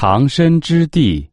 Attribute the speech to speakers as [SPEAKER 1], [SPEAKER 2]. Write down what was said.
[SPEAKER 1] 藏身之地。